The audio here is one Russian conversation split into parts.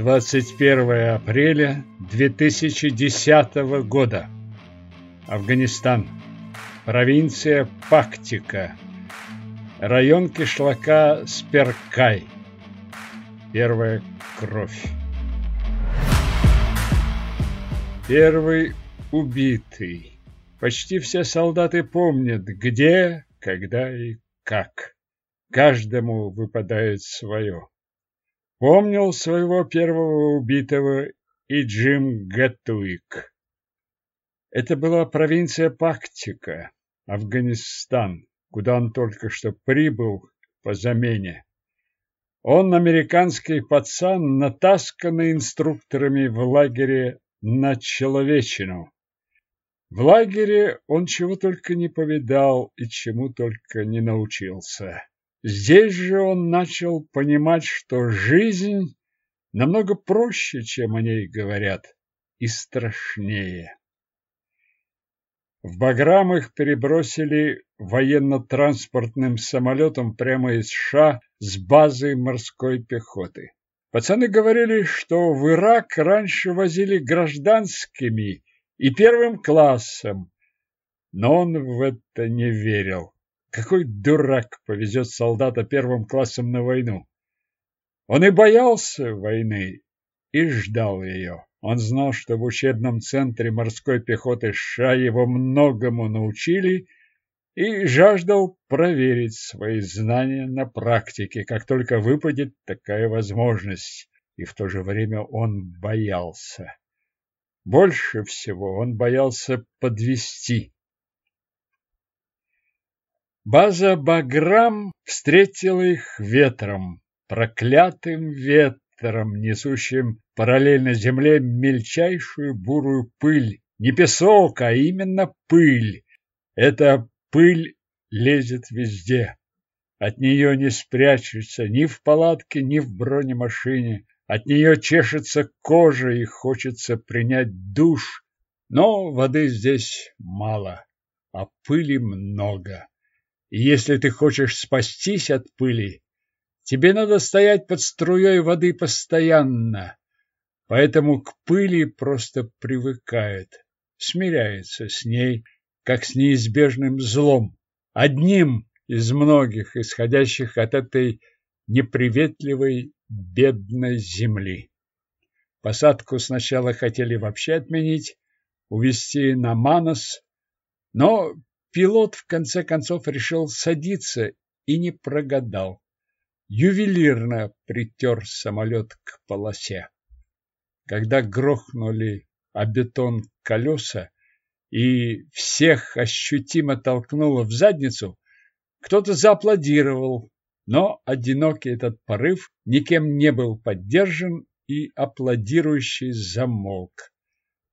21 апреля 2010 года. Афганистан. Провинция Пактика. Район кишлака Сперкай. Первая кровь. Первый убитый. Почти все солдаты помнят, где, когда и как. Каждому выпадает свое. Помнил своего первого убитого и Джим Гатуик. Это была провинция Пактика, Афганистан, куда он только что прибыл по замене. Он американский пацан, натасканный инструкторами в лагере на человечину. В лагере он чего только не повидал и чему только не научился. Здесь же он начал понимать, что жизнь намного проще, чем о ней говорят, и страшнее. В Баграм их перебросили военно-транспортным самолетом прямо из США с базы морской пехоты. Пацаны говорили, что в Ирак раньше возили гражданскими и первым классом, но он в это не верил. Какой дурак повезет солдата первым классом на войну? Он и боялся войны, и ждал ее. Он знал, что в учебном центре морской пехоты США его многому научили, и жаждал проверить свои знания на практике, как только выпадет такая возможность. И в то же время он боялся. Больше всего он боялся подвести. База Баграм встретила их ветром, проклятым ветром, несущим параллельно земле мельчайшую бурую пыль. Не песок, а именно пыль. Эта пыль лезет везде. От нее не спрячешься ни в палатке, ни в бронемашине. От нее чешется кожа и хочется принять душ. Но воды здесь мало, а пыли много. Если ты хочешь спастись от пыли, тебе надо стоять под струей воды постоянно. Поэтому к пыли просто привыкает, смиряется с ней, как с неизбежным злом, одним из многих, исходящих от этой неприветливой бедной земли. Посадку сначала хотели вообще отменить, увезти на Манос, но Пилот в конце концов решил садиться и не прогадал. Ювелирно притер самолет к полосе. Когда грохнули о бетон колеса и всех ощутимо толкнуло в задницу, кто-то зааплодировал, но одинокий этот порыв никем не был поддержан, и аплодирующий замолк.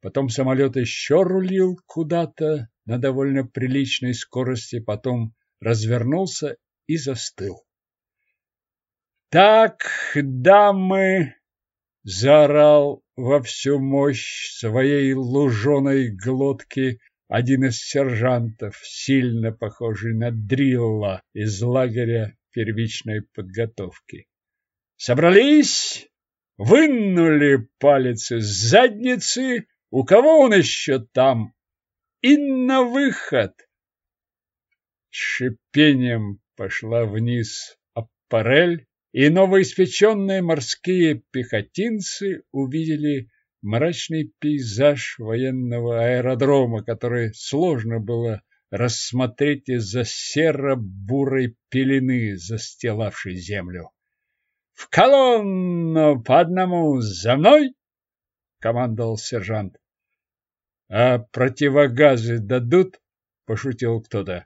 Потом самолет еще рулил куда-то, на довольно приличной скорости, потом развернулся и застыл. «Так, дамы!» — заорал во всю мощь своей луженой глотки один из сержантов, сильно похожий на дрилла из лагеря первичной подготовки. «Собрались!» Вынули палец из задницы. У кого он еще там? И на выход. Шипением пошла вниз аппарель, и новоиспеченные морские пехотинцы увидели мрачный пейзаж военного аэродрома, который сложно было рассмотреть из-за серо-бурой пелены, застилавшей землю. «В колонну по одному за мной!» — командовал сержант. А противогазы дадут? Пошутил кто-то.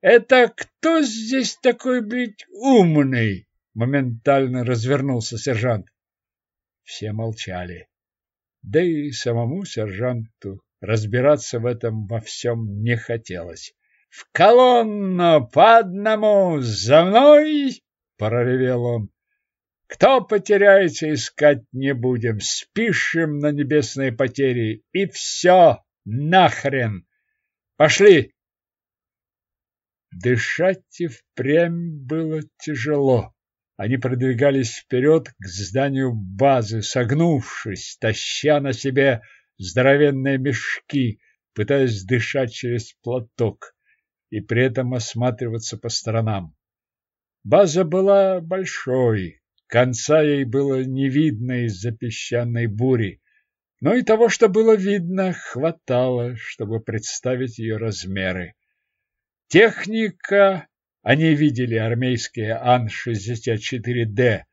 Это кто здесь такой, блядь, умный? Моментально развернулся сержант. Все молчали. Да и самому сержанту разбираться в этом во всем не хотелось. «В колонну по одному! За мной!» — проревел он. Кто потеряется, искать не будем. Спишем на небесные потери. И все, нахрен. Пошли. Дышать и впрямь было тяжело. Они продвигались вперед к зданию базы, согнувшись, таща на себе здоровенные мешки, пытаясь дышать через платок и при этом осматриваться по сторонам. База была большой, конца ей было не видно из-за песчаной бури, но и того, что было видно, хватало, чтобы представить ее размеры. Техника, они видели армейские Ан-64Д,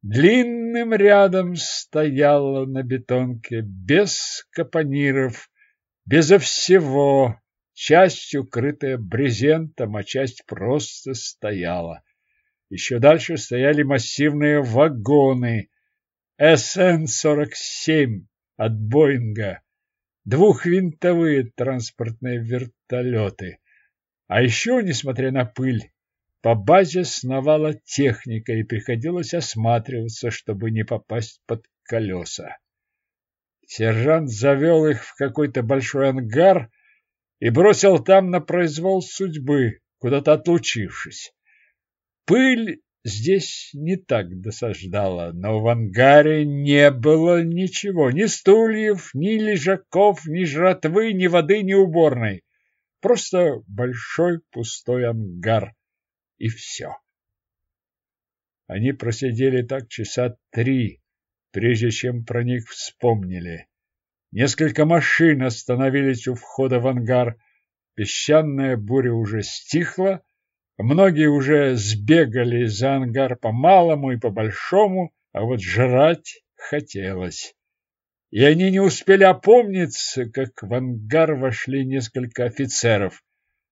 длинным рядом стояла на бетонке, без капониров, безо всего, часть укрытая брезентом, а часть просто стояла. Еще дальше стояли массивные вагоны СН-47 от Боинга, двухвинтовые транспортные вертолеты. А еще, несмотря на пыль, по базе сновала техника и приходилось осматриваться, чтобы не попасть под колеса. Сержант завел их в какой-то большой ангар и бросил там на произвол судьбы, куда-то отлучившись. Пыль здесь не так досаждала, но в ангаре не было ничего, ни стульев, ни лежаков, ни жратвы, ни воды, ни уборной. Просто большой пустой ангар. И все. Они просидели так часа три, прежде чем про них вспомнили. Несколько машин остановились у входа в ангар. Песчаная буря уже стихла, Многие уже сбегали за ангар по малому и по большому, а вот жрать хотелось. И они не успели опомниться, как в ангар вошли несколько офицеров.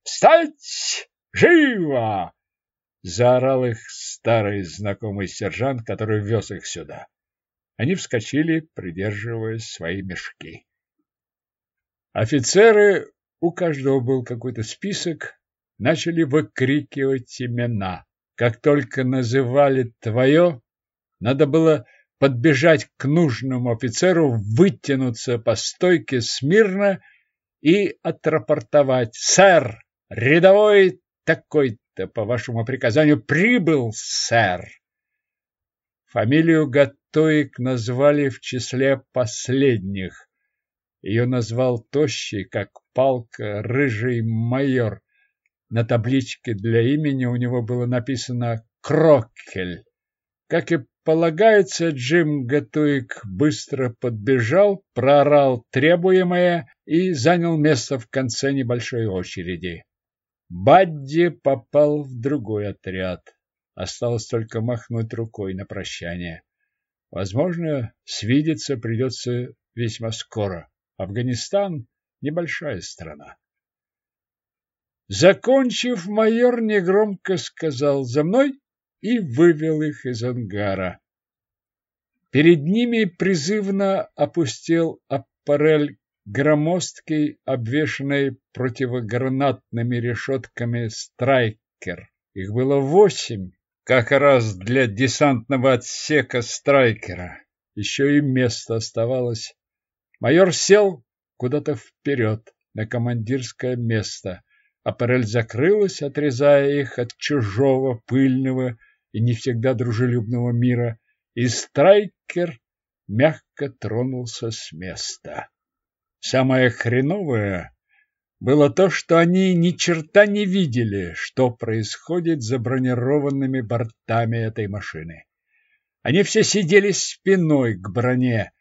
«Встать! Живо!» — заорал их старый знакомый сержант, который вез их сюда. Они вскочили, придерживая свои мешки. Офицеры, у каждого был какой-то список, начали выкрикивать имена. Как только называли твое, надо было подбежать к нужному офицеру, вытянуться по стойке смирно и отрапортовать. «Сэр, рядовой такой-то, по вашему приказанию, прибыл, сэр!» Фамилию Гатоик назвали в числе последних. Ее назвал тощий, как палка, рыжий майор. На табличке для имени у него было написано «Кроккель». Как и полагается, Джим Гатуик быстро подбежал, проорал требуемое и занял место в конце небольшой очереди. Бадди попал в другой отряд. Осталось только махнуть рукой на прощание. Возможно, свидеться придется весьма скоро. Афганистан – небольшая страна. Закончив, майор негромко сказал «За мной!» и вывел их из ангара. Перед ними призывно опустил аппарель громоздкий, обвешанный противогранатными решетками «Страйкер». Их было восемь, как раз для десантного отсека «Страйкера». Еще и место оставалось. Майор сел куда-то вперед, на командирское место. Аппарель закрылась, отрезая их от чужого, пыльного и не всегда дружелюбного мира, и страйкер мягко тронулся с места. Самое хреновое было то, что они ни черта не видели, что происходит за бронированными бортами этой машины. Они все сидели спиной к броне,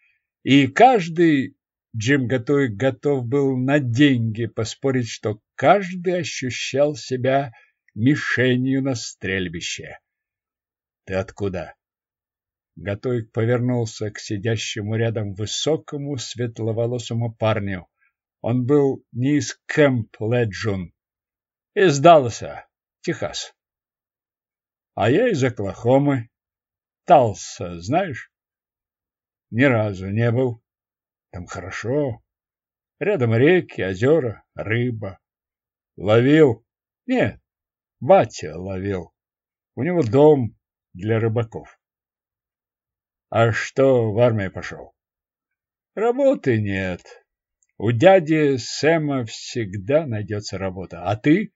и каждый Джим Готовик готов был на деньги поспорить, что каждый ощущал себя мишенью на стрельбище. «Ты откуда?» Готовик повернулся к сидящему рядом высокому светловолосому парню. Он был не из Кэмп Леджун. Из Далласа, Техас. А я из Оклахомы. Талса, знаешь? Ни разу не был. Там хорошо. Рядом реки, озера, рыба. Ловил? Нет, батя ловил. У него дом для рыбаков. А что в армию пошел? Работы нет. У дяди Сэма всегда найдется работа. А ты?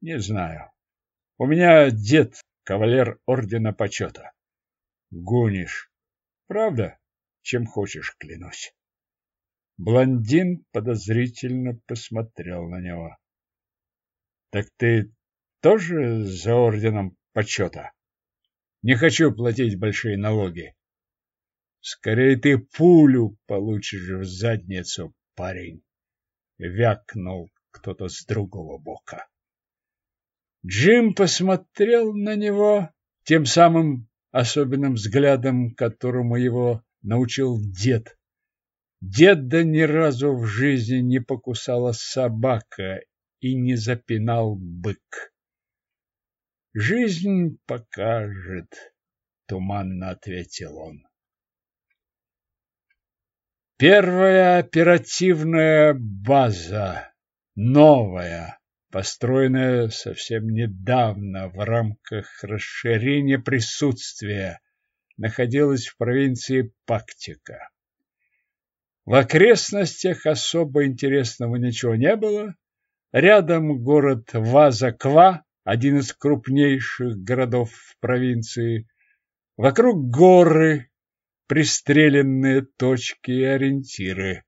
Не знаю. У меня дед кавалер ордена почета. Гонишь. Правда? Чем хочешь, клянусь. Блондин подозрительно посмотрел на него. Так ты тоже за орденом почета? Не хочу платить большие налоги. Скорее ты пулю получишь в задницу, парень. Вякнул кто-то с другого бока. Джим посмотрел на него тем самым особенным взглядом, которому его научил дед. Деда ни разу в жизни не покусала собака и не запинал бык. Жизнь покажет, туманно ответил он. Первая оперативная база, новая, построенная совсем недавно в рамках расширения присутствия, находилась в провинции Пактика. В окрестностях особо интересного ничего не было. Рядом город Вазаква, один из крупнейших городов в провинции. Вокруг горы, пристреленные точки и ориентиры.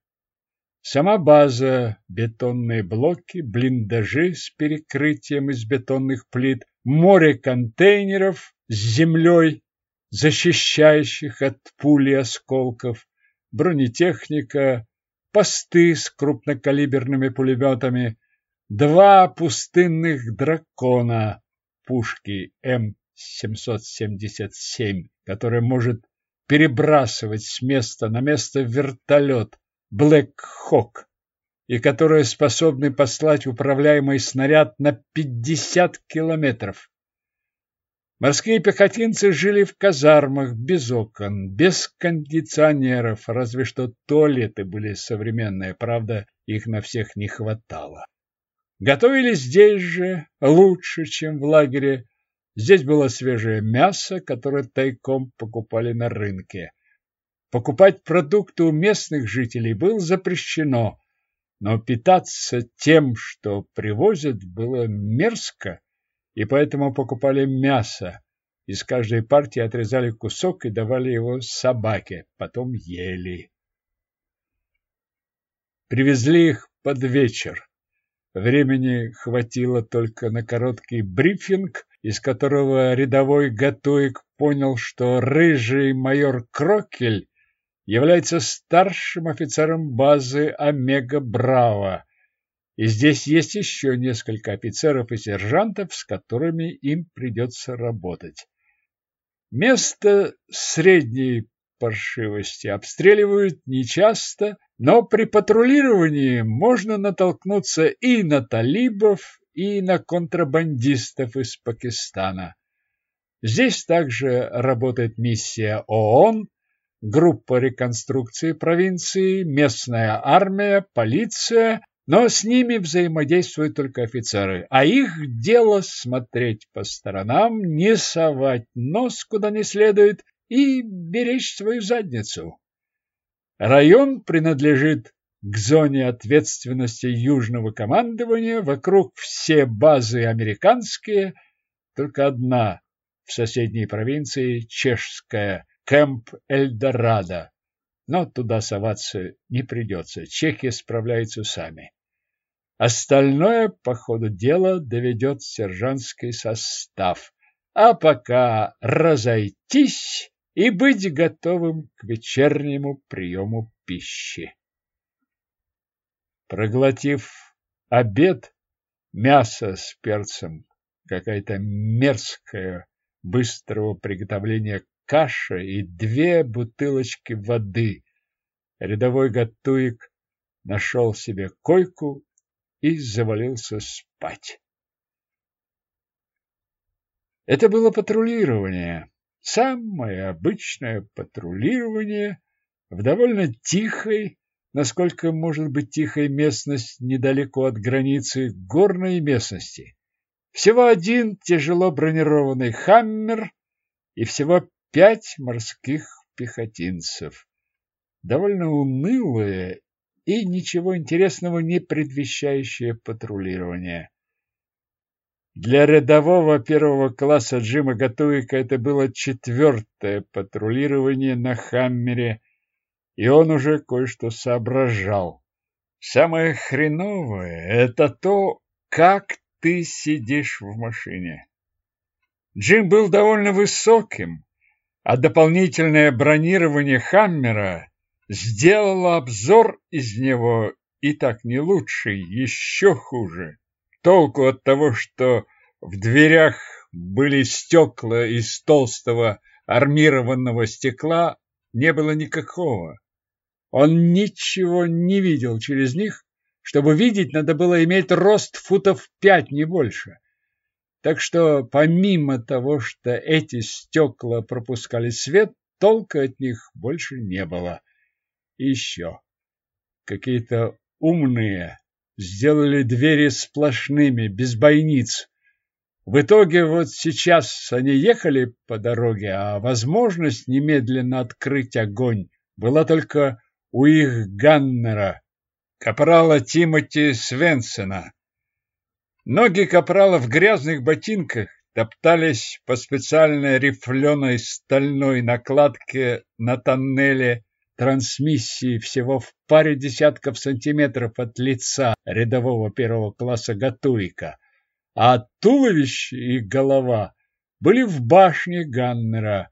Сама база, бетонные блоки, блиндажи с перекрытием из бетонных плит, море контейнеров с землей, защищающих от пули осколков, бронетехника, посты с крупнокалиберными пулеметами, два пустынных дракона, пушки М777, которая может перебрасывать с места на место вертолет Black Hawk и которые способны послать управляемый снаряд на 50 километров. Морские пехотинцы жили в казармах без окон, без кондиционеров, разве что туалеты были современные, правда, их на всех не хватало. Готовили здесь же, лучше, чем в лагере. Здесь было свежее мясо, которое тайком покупали на рынке. Покупать продукты у местных жителей было запрещено, но питаться тем, что привозят, было мерзко и поэтому покупали мясо. Из каждой партии отрезали кусок и давали его собаке, потом ели. Привезли их под вечер. Времени хватило только на короткий брифинг, из которого рядовой Гатуик понял, что рыжий майор Крокель является старшим офицером базы Омега Браво, и здесь есть еще несколько офицеров и сержантов, с которыми им придется работать. Место средней паршивости обстреливают нечасто, но при патрулировании можно натолкнуться и на талибов, и на контрабандистов из Пакистана. Здесь также работает миссия ООН, группа реконструкции провинции, местная армия, полиция но с ними взаимодействуют только офицеры, а их дело смотреть по сторонам, не совать нос куда не следует и беречь свою задницу. Район принадлежит к зоне ответственности Южного командования, вокруг все базы американские, только одна в соседней провинции, чешская, Кэмп Эльдорадо но туда соваться не придется. Чехи справляются сами. Остальное по ходу дела доведет сержантский состав. А пока разойтись и быть готовым к вечернему приему пищи. Проглотив обед, мясо с перцем, какая-то мерзкая быстрого приготовления каша и две бутылочки воды. Рядовой Гатуик нашел себе койку и завалился спать. Это было патрулирование, самое обычное патрулирование в довольно тихой, насколько может быть тихая местность недалеко от границы горной местности. Всего один тяжело бронированный «Хаммер» и всего пять морских пехотинцев. Довольно унылое и ничего интересного не предвещающее патрулирование. Для рядового первого класса Джима Гатуика это было четвертое патрулирование на Хаммере, и он уже кое-что соображал. Самое хреновое – это то, как ты сидишь в машине. Джим был довольно высоким, а дополнительное бронирование Хаммера сделало обзор из него и так не лучший, еще хуже. Толку от того, что в дверях были стекла из толстого армированного стекла, не было никакого. Он ничего не видел через них. Чтобы видеть, надо было иметь рост футов пять, не больше. Так что помимо того, что эти стекла пропускали свет, толка от них больше не было. И еще. Какие-то умные сделали двери сплошными, без бойниц. В итоге вот сейчас они ехали по дороге, а возможность немедленно открыть огонь была только у их ганнера, капрала Тимоти Свенсена. Ноги капрала в грязных ботинках топтались по специальной рифленой стальной накладке на тоннеле трансмиссии всего в паре десятков сантиметров от лица рядового первого класса Гатуика, а туловище и голова были в башне Ганнера,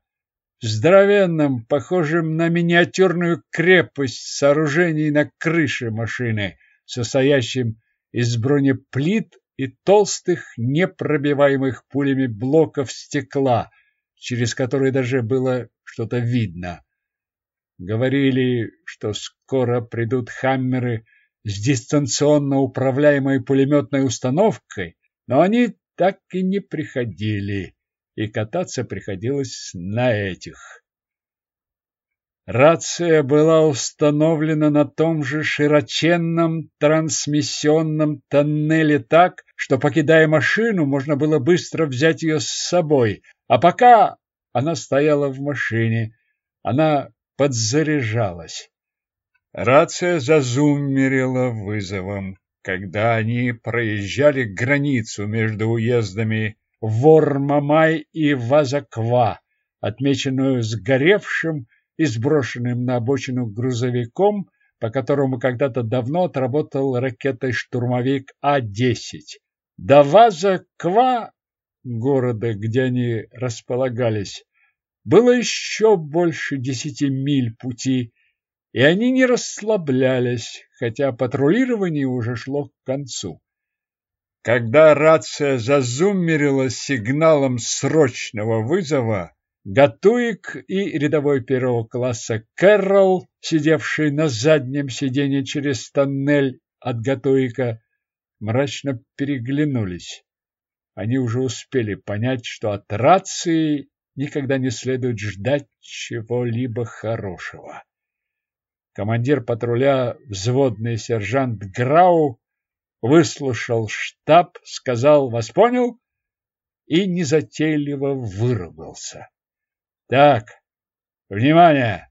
здоровенном, похожем на миниатюрную крепость сооружений на крыше машины, состоящем из бронеплит и толстых, непробиваемых пулями блоков стекла, через которые даже было что-то видно. Говорили, что скоро придут хаммеры с дистанционно управляемой пулеметной установкой, но они так и не приходили, и кататься приходилось на этих. Рация была установлена на том же широченном трансмиссионном тоннеле так, что, покидая машину, можно было быстро взять ее с собой. А пока она стояла в машине, она подзаряжалась. Рация зазуммерила вызовом, когда они проезжали границу между уездами Вормамай и Вазаква, отмеченную сгоревшим и сброшенным на обочину грузовиком, по которому когда-то давно отработал ракетой-штурмовик А-10. До Вазаква, города, где они располагались, было еще больше десяти миль пути, и они не расслаблялись, хотя патрулирование уже шло к концу. Когда рация зазуммерила сигналом срочного вызова, Гатуик и рядовой первого класса Кэрролл, сидевший на заднем сиденье через тоннель от Гатуика, мрачно переглянулись. Они уже успели понять, что от рации никогда не следует ждать чего-либо хорошего. Командир патруля, взводный сержант Грау, выслушал штаб, сказал «Вас понял?» и незатейливо выругался. «Так, внимание!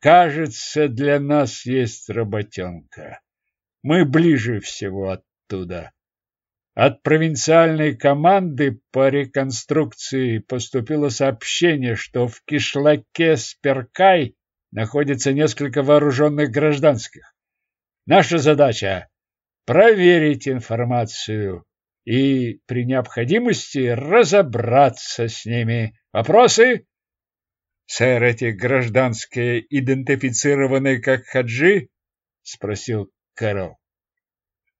Кажется, для нас есть работенка. Мы ближе всего оттуда. От провинциальной команды по реконструкции поступило сообщение, что в кишлаке Сперкай находится несколько вооруженных гражданских. Наша задача – проверить информацию и при необходимости разобраться с ними. Вопросы? Сэр, эти гражданские идентифицированы как хаджи? Спросил Кэрол.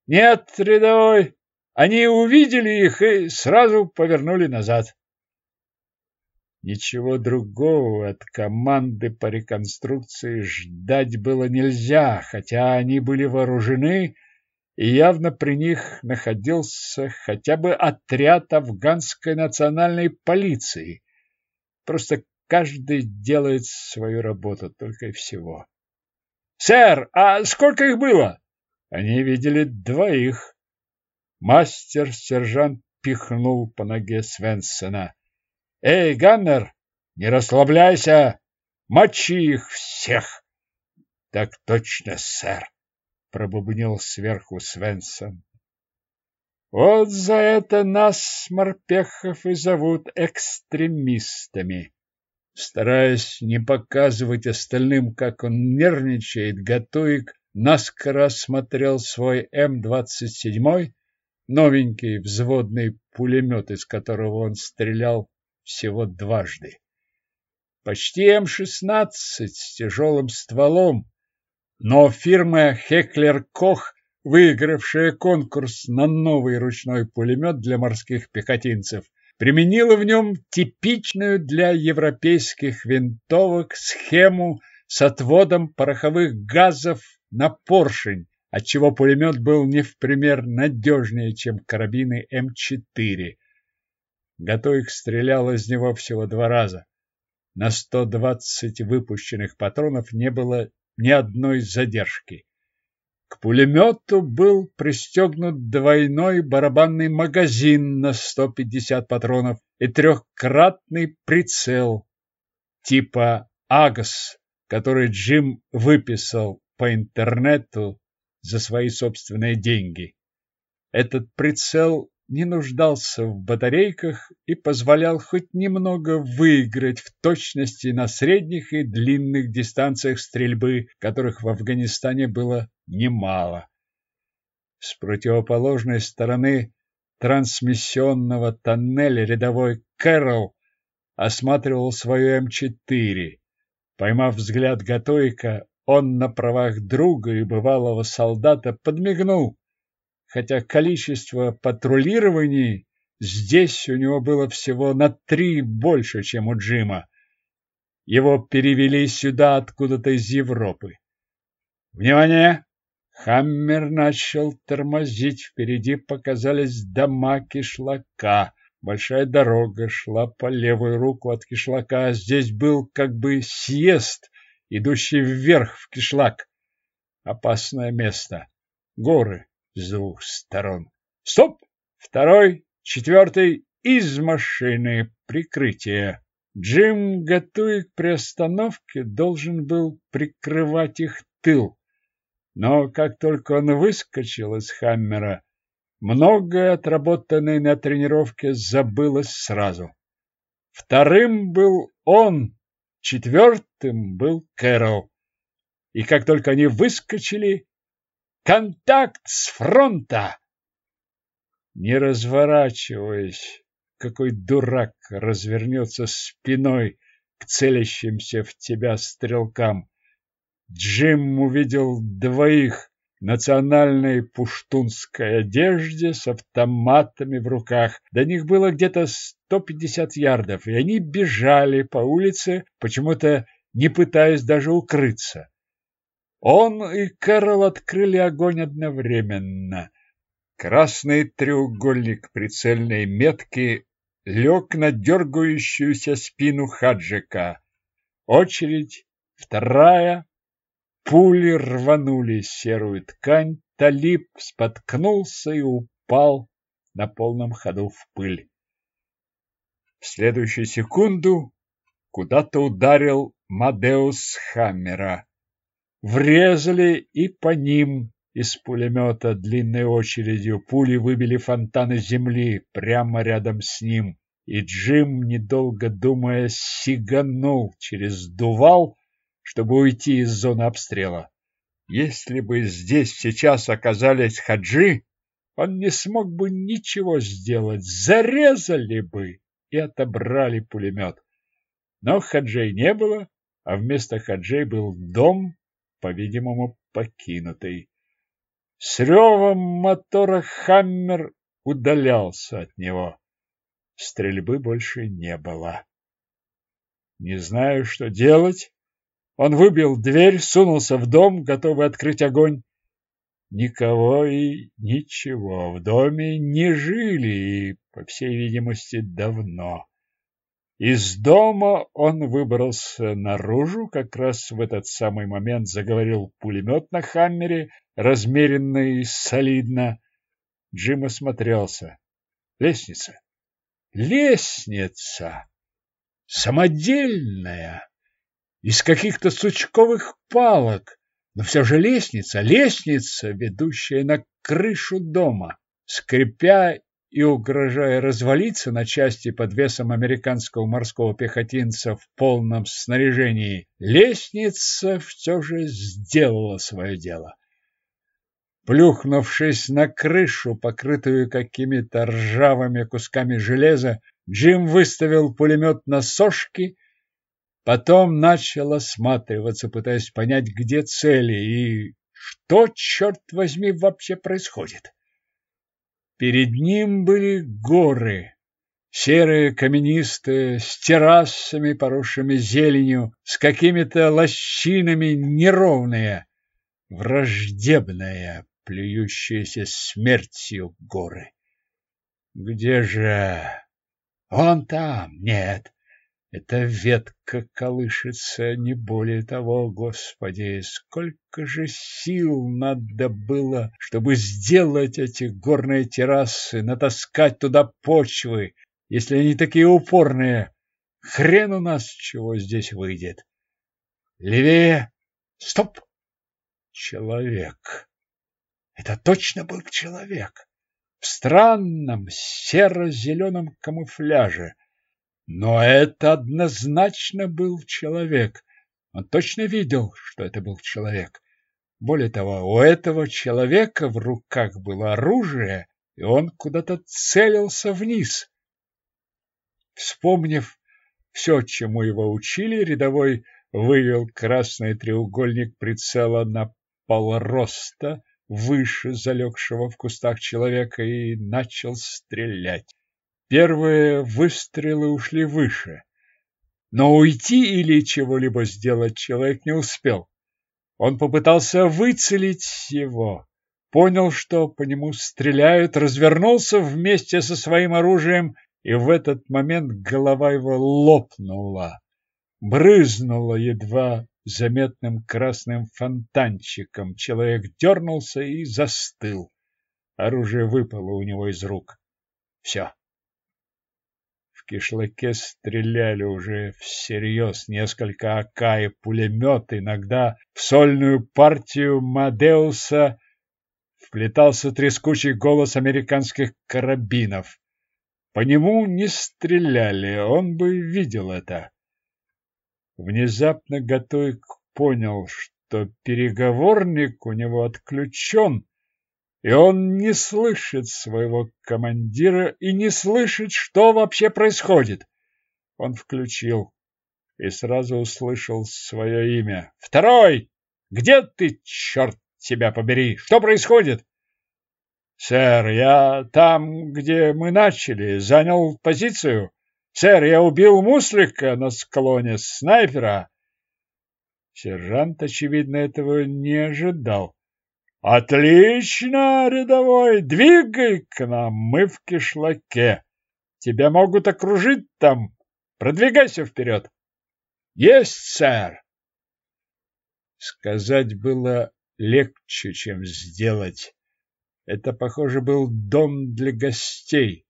Нет, рядовой. Они увидели их и сразу повернули назад. Ничего другого от команды по реконструкции ждать было нельзя, хотя они были вооружены, и явно при них находился хотя бы отряд афганской национальной полиции. Просто каждый делает свою работу, только и всего. «Сэр, а сколько их было?» Они видели двоих. Мастер-сержант пихнул по ноге Свенсона. Эй, Ганнер, не расслабляйся! Мочи их всех! Так точно, сэр, пробубнил сверху Свенсон. Вот за это нас, морпехов, и зовут экстремистами. Стараясь не показывать остальным, как он нервничает, Готовик наскоро осмотрел свой М-27, новенький взводный пулемет, из которого он стрелял всего дважды. Почти М-16 с тяжелым стволом, но фирма Хеклер-Кох, выигравшая конкурс на новый ручной пулемет для морских пехотинцев, применила в нем типичную для европейских винтовок схему с отводом пороховых газов на поршень, отчего пулемет был не в пример надежнее, чем карабины М4. Готовик стрелял из него всего два раза. На 120 выпущенных патронов не было ни одной задержки. К пулемету был пристегнут двойной барабанный магазин на 150 патронов и трехкратный прицел типа АГС, который Джим выписал по интернету за свои собственные деньги. Этот прицел не нуждался в батарейках и позволял хоть немного выиграть в точности на средних и длинных дистанциях стрельбы, которых в Афганистане было немало. С противоположной стороны трансмиссионного тоннеля рядовой Кэрол осматривал свою М4. Поймав взгляд Гатойка, он на правах друга и бывалого солдата подмигнул хотя количество патрулирований здесь у него было всего на три больше, чем у Джима. Его перевели сюда откуда-то из Европы. Внимание! Хаммер начал тормозить. Впереди показались дома кишлака. Большая дорога шла по левую руку от кишлака. Здесь был как бы съезд, идущий вверх в кишлак. Опасное место. Горы с двух сторон. Стоп! Второй, четвертый из машины прикрытие. Джим, готовый к приостановке, должен был прикрывать их тыл. Но как только он выскочил из Хаммера, многое отработанное на тренировке забылось сразу. Вторым был он, четвертым был Кэрол. И как только они выскочили, Контакт с фронта! Не разворачиваясь, какой дурак развернется спиной к целящимся в тебя стрелкам. Джим увидел двоих национальной пуштунской одежде с автоматами в руках. До них было где-то 150 ярдов, и они бежали по улице, почему-то не пытаясь даже укрыться. Он и Кэрол открыли огонь одновременно. Красный треугольник прицельной метки лег на дергающуюся спину Хаджика. Очередь, вторая. Пули рванули серую ткань. Талиб споткнулся и упал на полном ходу в пыль. В следующую секунду куда-то ударил Мадеус Хаммера врезали и по ним из пулемета длинной очередью. Пули выбили фонтаны земли прямо рядом с ним, и Джим, недолго думая, сиганул через дувал, чтобы уйти из зоны обстрела. Если бы здесь сейчас оказались хаджи, он не смог бы ничего сделать, зарезали бы и отобрали пулемет. Но хаджей не было, а вместо хаджей был дом по-видимому, покинутой. С ревом мотора «Хаммер» удалялся от него. Стрельбы больше не было. Не знаю, что делать. Он выбил дверь, сунулся в дом, готовый открыть огонь. Никого и ничего в доме не жили и, по всей видимости, давно. Из дома он выбрался наружу, как раз в этот самый момент заговорил пулемет на хаммере, размеренно и солидно. Джим осмотрелся. Лестница. Лестница! Самодельная! Из каких-то сучковых палок. Но все же лестница, лестница, ведущая на крышу дома. скрипя и угрожая развалиться на части под весом американского морского пехотинца в полном снаряжении, лестница все же сделала свое дело. Плюхнувшись на крышу, покрытую какими-то ржавыми кусками железа, Джим выставил пулемет на сошки, потом начал осматриваться, пытаясь понять, где цели и что, черт возьми, вообще происходит. Перед ним были горы, серые, каменистые, с террасами, поросшими зеленью, с какими-то лощинами неровные, враждебные, плюющиеся смертью горы. Где же? Он там? Нет. Эта ветка колышется, не более того, Господи, сколько же сил надо было, чтобы сделать эти горные террасы, натаскать туда почвы, если они такие упорные. Хрен у нас чего здесь выйдет. Левее! Стоп! Человек. Это точно был человек. В странном серо-зеленом камуфляже. Но это однозначно был человек. Он точно видел, что это был человек. Более того, у этого человека в руках было оружие, и он куда-то целился вниз. Вспомнив все, чему его учили, рядовой вывел красный треугольник прицела на полроста выше залегшего в кустах человека и начал стрелять. Первые выстрелы ушли выше, но уйти или чего-либо сделать человек не успел. Он попытался выцелить его, понял, что по нему стреляют, развернулся вместе со своим оружием, и в этот момент голова его лопнула, брызнула едва заметным красным фонтанчиком. Человек дернулся и застыл. Оружие выпало у него из рук. Все. В кишлаке стреляли уже всерьез несколько АК и пулемет. Иногда в сольную партию Мадеуса вплетался трескучий голос американских карабинов. По нему не стреляли, он бы видел это. Внезапно Готойк понял, что переговорник у него отключен, и он не слышит своего командира и не слышит, что вообще происходит. Он включил и сразу услышал свое имя. «Второй! Где ты, черт тебя побери? Что происходит?» «Сэр, я там, где мы начали, занял позицию. Сэр, я убил Муслика на склоне снайпера». Сержант, очевидно, этого не ожидал. Отлично, рядовой, двигай к нам, мы в кишлаке. Тебя могут окружить там. Продвигайся вперед. Есть, сэр. Сказать было легче, чем сделать. Это, похоже, был дом для гостей.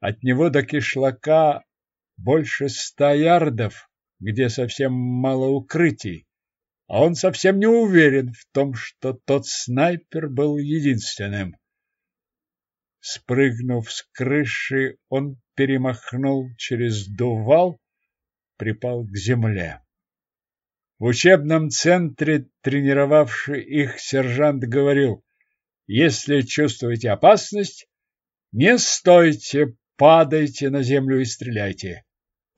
От него до кишлака больше ста ярдов, где совсем мало укрытий а он совсем не уверен в том, что тот снайпер был единственным. Спрыгнув с крыши, он перемахнул через дувал, припал к земле. В учебном центре тренировавший их сержант говорил, если чувствуете опасность, не стойте, падайте на землю и стреляйте.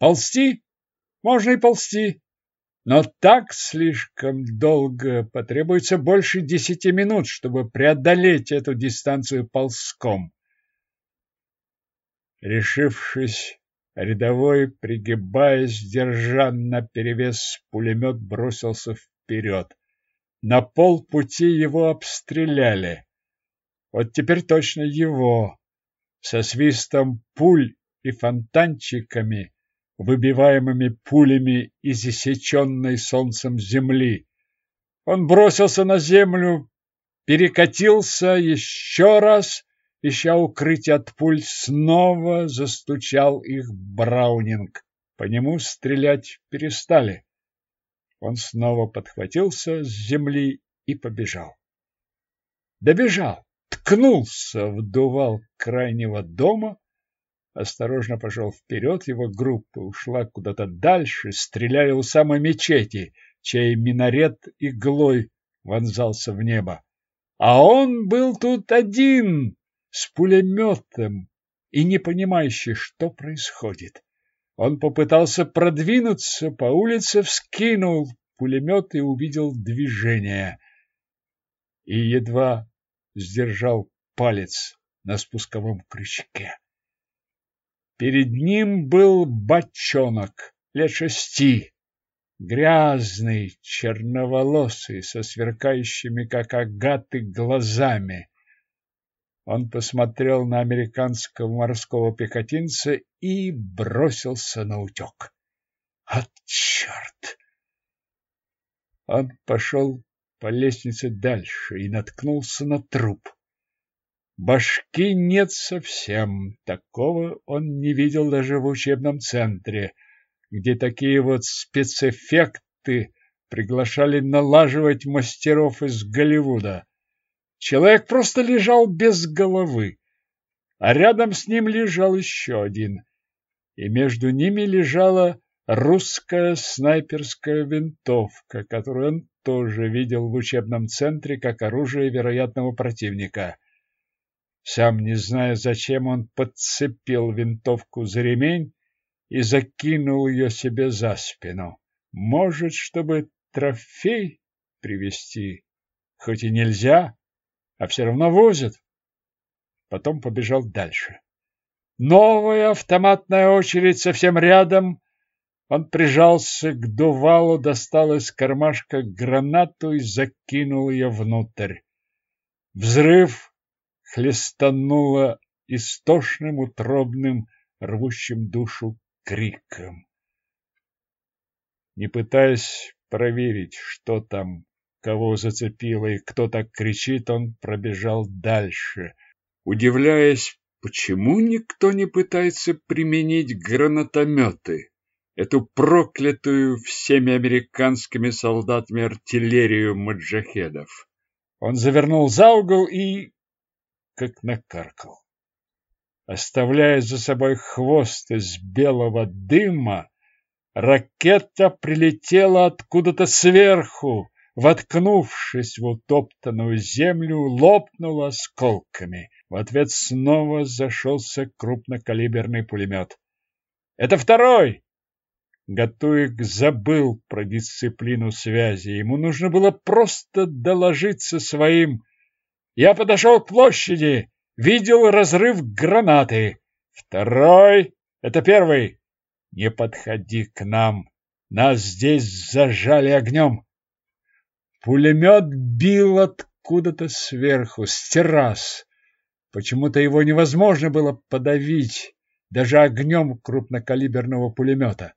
Ползти? Можно и ползти. Но так слишком долго потребуется больше десяти минут, чтобы преодолеть эту дистанцию ползком. Решившись, рядовой, пригибаясь, держа наперевес пулемет, бросился вперед. На полпути его обстреляли. Вот теперь точно его. Со свистом пуль и фонтанчиками выбиваемыми пулями из иссеченной солнцем земли. Он бросился на землю, перекатился еще раз, ища укрытие от пуль, снова застучал их Браунинг. По нему стрелять перестали. Он снова подхватился с земли и побежал. Добежал, ткнулся в дувал крайнего дома, осторожно пошел вперед, его группа ушла куда-то дальше, стреляя у самой мечети, чей минарет иглой вонзался в небо. А он был тут один, с пулеметом, и не понимающий, что происходит. Он попытался продвинуться по улице, вскинул пулемет и увидел движение. И едва сдержал палец на спусковом крючке. Перед ним был бочонок лет шести, грязный, черноволосый, со сверкающими, как агаты, глазами. Он посмотрел на американского морского пехотинца и бросился на утек. От черт! Он пошел по лестнице дальше и наткнулся на труп. Башки нет совсем. Такого он не видел даже в учебном центре, где такие вот спецэффекты приглашали налаживать мастеров из Голливуда. Человек просто лежал без головы, а рядом с ним лежал еще один, и между ними лежала русская снайперская винтовка, которую он тоже видел в учебном центре как оружие вероятного противника. Сам не зная, зачем он подцепил винтовку за ремень и закинул ее себе за спину. Может, чтобы трофей привезти, хоть и нельзя, а все равно возят. Потом побежал дальше. Новая автоматная очередь совсем рядом. Он прижался к дувалу, достал из кармашка гранату и закинул ее внутрь. Взрыв хлестануло истошным, утробным, рвущим душу криком. Не пытаясь проверить, что там, кого зацепило и кто так кричит, он пробежал дальше, удивляясь, почему никто не пытается применить гранатометы, эту проклятую всеми американскими солдатами артиллерию маджахедов. Он завернул за угол и как накаркал. Оставляя за собой хвост из белого дыма, ракета прилетела откуда-то сверху, воткнувшись в утоптанную землю, лопнула осколками. В ответ снова зашелся крупнокалиберный пулемет. «Это второй!» Гатуик забыл про дисциплину связи. Ему нужно было просто доложиться своим я подошел к площади, видел разрыв гранаты. Второй — это первый. Не подходи к нам. Нас здесь зажали огнем. Пулемет бил откуда-то сверху, с террас. Почему-то его невозможно было подавить даже огнем крупнокалиберного пулемета.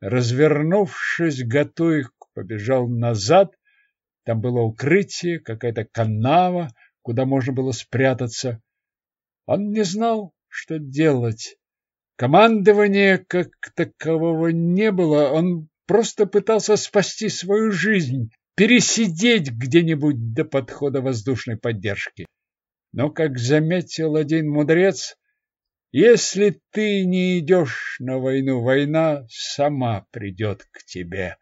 Развернувшись, Гатуик побежал назад, там было укрытие, какая-то канава, куда можно было спрятаться. Он не знал, что делать. Командования как такового не было, он просто пытался спасти свою жизнь, пересидеть где-нибудь до подхода воздушной поддержки. Но, как заметил один мудрец, если ты не идешь на войну, война сама придет к тебе.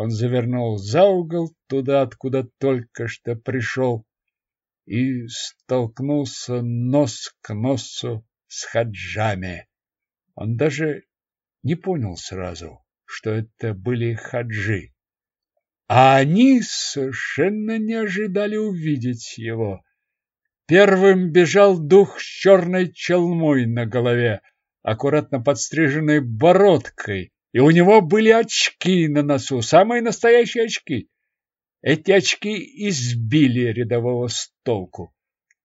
Он завернул за угол, туда, откуда только что пришел, и столкнулся нос к носу с хаджами. Он даже не понял сразу, что это были хаджи. А они совершенно не ожидали увидеть его. Первым бежал дух с черной челмой на голове, аккуратно подстриженной бородкой, и у него были очки на носу, самые настоящие очки. Эти очки избили рядового с толку.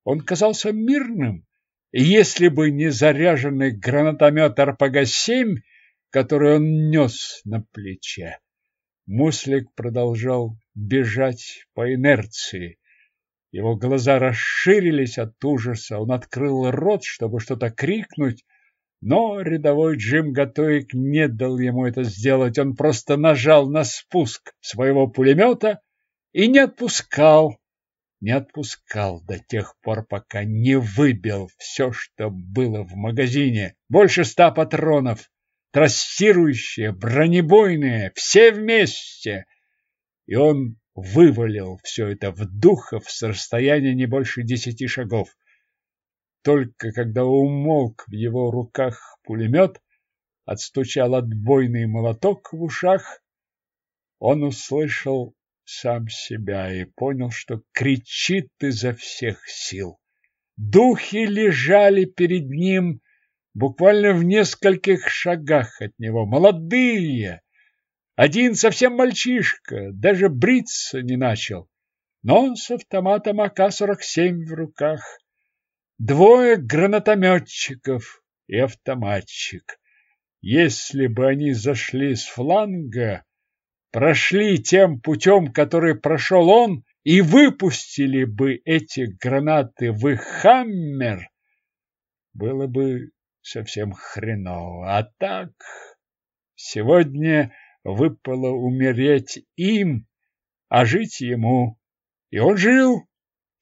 Он казался мирным, и если бы не заряженный гранатомет РПГ-7, который он нес на плече. Муслик продолжал бежать по инерции. Его глаза расширились от ужаса. Он открыл рот, чтобы что-то крикнуть, но рядовой Джим Гатоик не дал ему это сделать. Он просто нажал на спуск своего пулемета и не отпускал, не отпускал до тех пор, пока не выбил все, что было в магазине. Больше ста патронов, трассирующие, бронебойные, все вместе. И он вывалил все это в духов с расстояния не больше десяти шагов. Только когда умолк в его руках пулемет, отстучал отбойный молоток в ушах, он услышал сам себя и понял, что кричит изо всех сил. Духи лежали перед ним буквально в нескольких шагах от него, молодые. Один совсем мальчишка, даже бриться не начал, но с автоматом АК-47 в руках. Двое гранатометчиков и автоматчик. Если бы они зашли с фланга, прошли тем путем, который прошел он, и выпустили бы эти гранаты в их хаммер, было бы совсем хреново. А так, сегодня выпало умереть им, а жить ему. И он жил,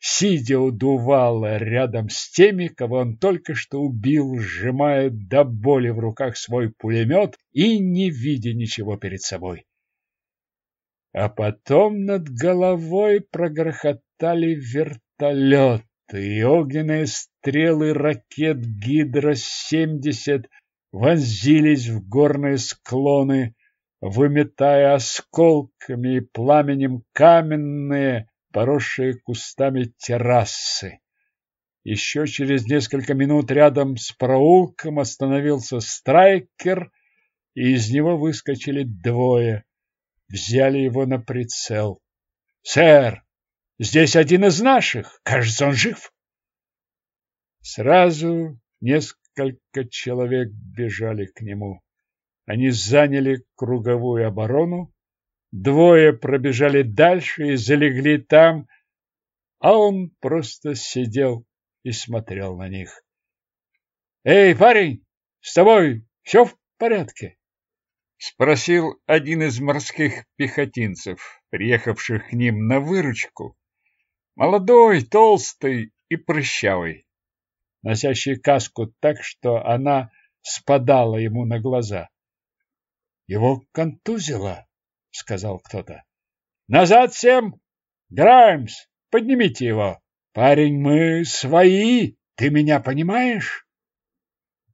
сидя у дувала рядом с теми, кого он только что убил, сжимая до боли в руках свой пулемет и не видя ничего перед собой. А потом над головой прогрохотали вертолеты, и огненные стрелы ракет Гидро-70 вонзились в горные склоны, выметая осколками и пламенем каменные, поросшие кустами террасы. Еще через несколько минут рядом с проулком остановился страйкер, и из него выскочили двое взяли его на прицел. «Сэр, здесь один из наших. Кажется, он жив». Сразу несколько человек бежали к нему. Они заняли круговую оборону, двое пробежали дальше и залегли там, а он просто сидел и смотрел на них. «Эй, парень, с тобой все в порядке?» Спросил один из морских пехотинцев, приехавших к ним на выручку. Молодой, толстый и прыщавый, носящий каску так, что она спадала ему на глаза. Его контузило, сказал кто-то. Назад всем! Граймс, поднимите его! Парень, мы свои, ты меня понимаешь?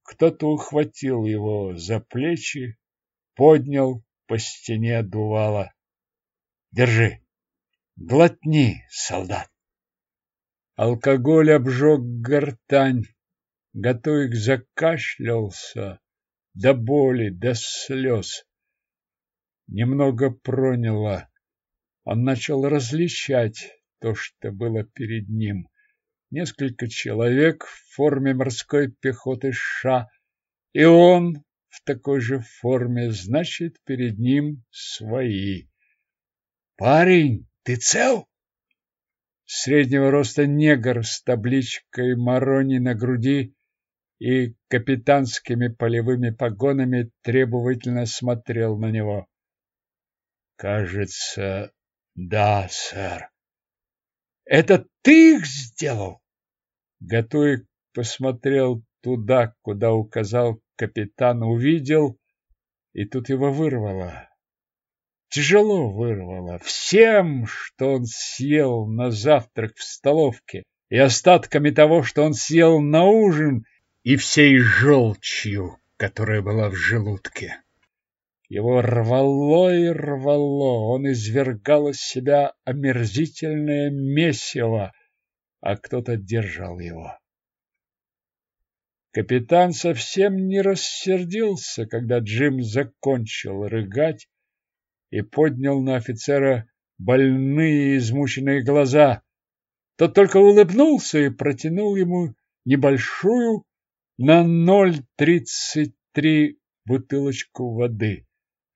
Кто-то ухватил его за плечи, поднял по стене дувала. Держи, глотни, солдат. Алкоголь обжег гортань. Готовик закашлялся до боли, до слез. Немного проняло. Он начал различать то, что было перед ним. Несколько человек в форме морской пехоты США, и он в такой же форме, значит, перед ним свои. Парень, ты цел? Среднего роста негр с табличкой Марони на груди и капитанскими полевыми погонами требовательно смотрел на него. Кажется, да, сэр. Это ты их сделал? Готовик посмотрел туда, куда указал капитан увидел, и тут его вырвало. Тяжело вырвало всем, что он съел на завтрак в столовке, и остатками того, что он съел на ужин, и всей желчью, которая была в желудке. Его рвало и рвало, он извергал из себя омерзительное месиво, а кто-то держал его. Капитан совсем не рассердился, когда Джим закончил рыгать и поднял на офицера больные измученные глаза. Тот только улыбнулся и протянул ему небольшую на 0,33 бутылочку воды.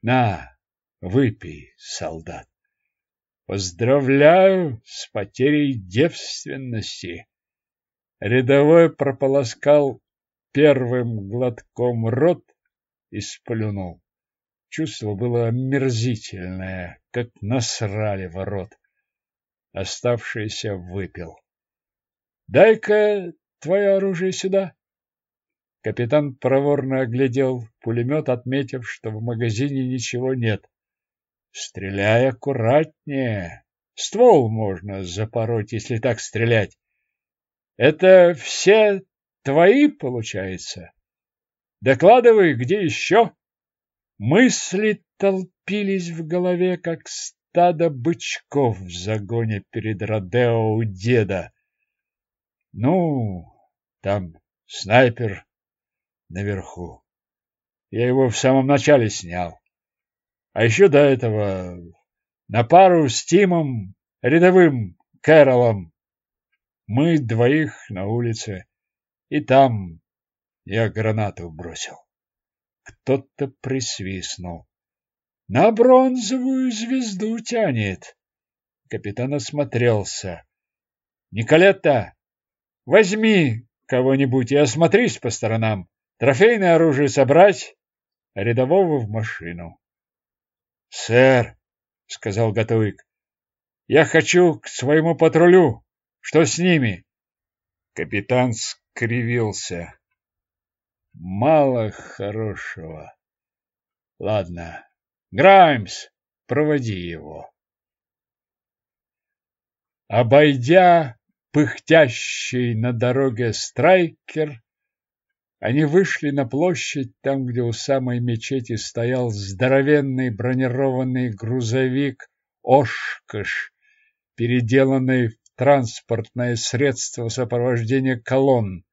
На, выпей, солдат. Поздравляю с потерей девственности. Рядовой прополоскал первым глотком рот и сплюнул. Чувство было омерзительное, как насрали в рот. оставшееся выпил. «Дай-ка твое оружие сюда!» Капитан проворно оглядел пулемет, отметив, что в магазине ничего нет. «Стреляй аккуратнее. Ствол можно запороть, если так стрелять. Это все твои, получается? Докладывай, где еще?» Мысли толпились в голове, как стадо бычков в загоне перед Родео у деда. Ну, там снайпер наверху. Я его в самом начале снял. А еще до этого на пару с Тимом, рядовым Кэролом. Мы двоих на улице, и там я гранату бросил. Кто-то присвистнул. На бронзовую звезду тянет. Капитан осмотрелся. Николетта, возьми кого-нибудь и осмотрись по сторонам. Трофейное оружие собрать, рядового в машину. Сэр, сказал Готовик, я хочу к своему патрулю. Что с ними? Капитан скривился. Мало хорошего. Ладно, Граймс, проводи его. Обойдя пыхтящий на дороге страйкер, они вышли на площадь, там, где у самой мечети стоял здоровенный бронированный грузовик «Ошкаш», переделанный в транспортное средство сопровождения колонн.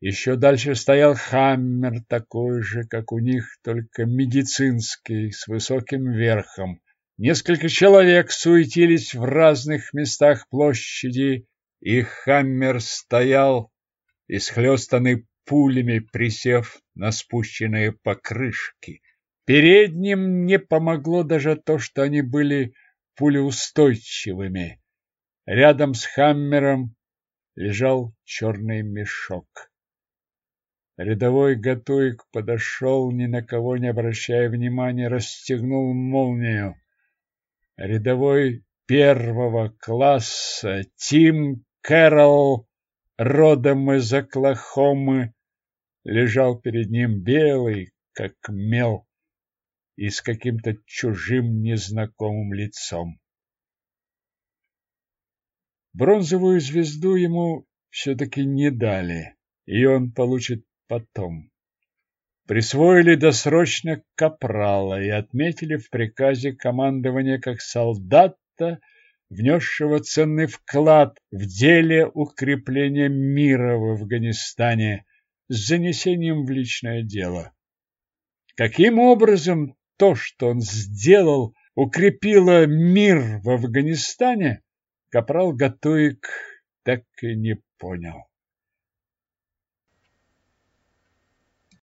Еще дальше стоял хаммер, такой же, как у них, только медицинский, с высоким верхом. Несколько человек суетились в разных местах площади, и хаммер стоял, исхлестанный пулями, присев на спущенные покрышки. Передним не помогло даже то, что они были пулеустойчивыми. Рядом с хаммером лежал черный мешок. Рядовой Гатуик подошел, ни на кого не обращая внимания, расстегнул молнию. Рядовой первого класса Тим Кэрролл, родом из Оклахомы, лежал перед ним белый, как мел, и с каким-то чужим незнакомым лицом. Бронзовую звезду ему все-таки не дали, и он получит потом. Присвоили досрочно капрала и отметили в приказе командования как солдата, внесшего ценный вклад в деле укрепления мира в Афганистане с занесением в личное дело. Каким образом то, что он сделал, укрепило мир в Афганистане, капрал Гатуик так и не понял.